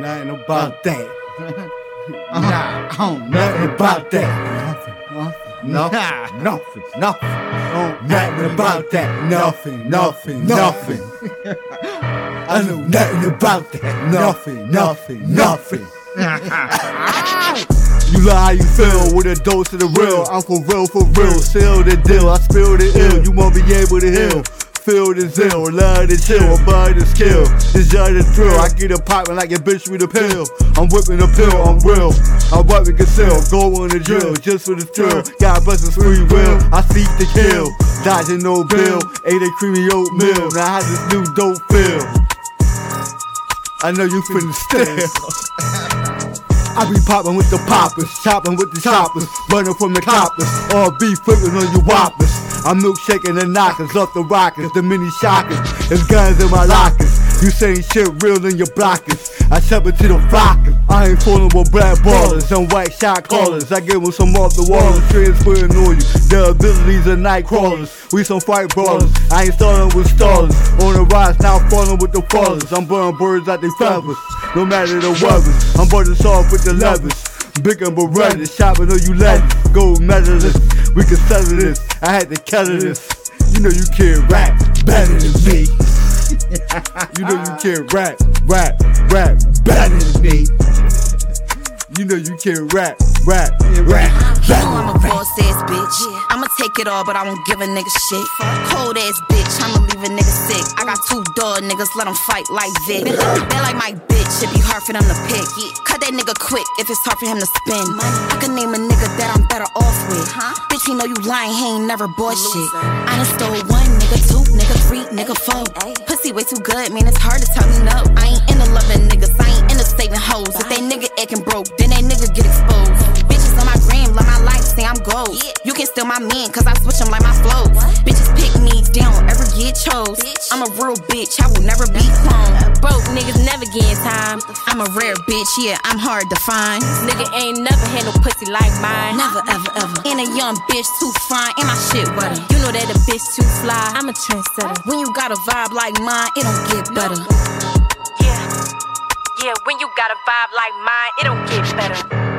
nothing about that. nah, I don't nothing about that. Nothing, nothing, nothing, nothing. Nothing about that. Nothing, nothing, nothing. I know nothing about that. Nothing, nothing, nothing. You lie how you feel with a dose of the real. I'm for real, for real. Seal the deal. I spill the ill. You won't be able to heal. Feel the zeal, love the chill, above the skill. This y'all the thrill. I get a poppin' like a bitch with a pill. I'm whipping a pill, I'm real. I'm what we conceal. Go on the drill, just for the thrill. Got bustin' free will. I seek the kill. Dodging no bill. Ate a creamy oatmeal. Now how this new dope feel? I know you finna stare. I be poppin' with the poppers, choppin' with the choppers, running from the coppers, all beef flippin' on your whoppers. I'm milkshaking the knockers off the rockers, the mini shockers. There's guns in my lockers. You saying shit real in your blockers. I step into the flockers. I ain't fooling with black ballers and white shot callers. I give them some off the wall and transferring on you. Their abilities are night crawlers. We some fight brawlers. I ain't starting with stallers. On the rise, now falling with the fallers. I'm burning birds out their feathers. No matter the weather. I'm burning soft with the levers. Big and Beretta, shopping on you legends. Gold medalist, we can settle this. I had to kettle this. You know you can't rap better than me. You know you uh-huh. can't rap, rap, rap better than me. You know you can't rap, rap, rap You know I'm a boss ass bitch. I'ma take it all, but I won't give a nigga shit. Cold ass bitch, I'ma leave a nigga sick. I got two dog niggas, let them fight like this. They like my bitch, it be hard for them to pick. Cut that nigga quick if it's hard for him to spin. I can name a nigga that I'm better off with. Bitch, he know you lying, he ain't never bought shit. I done stole one nigga, two nigga, three nigga, four. Pussy way too good, man, it's hard to tell me no. I ain't into loving niggas, I ain't into saving hoes. If they nigga acting broke, then that nigga get exposed. Bitches on my gram, love my life, say I'm gold. You can steal my man, cause I switch them like my flows. Bitches pick me, they don't ever get chose. I'm a real bitch, I will never be cloned. Time. I'm a rare bitch, yeah, I'm hard to find. Nigga ain't never had no pussy like mine. Never, ever, ever. And a young bitch too fine, and my shit wetter. You know that a bitch too fly. I'm a trendsetter. When you got a vibe like mine, it don't get better. Yeah. Yeah, when you got a vibe like mine, it don't get better.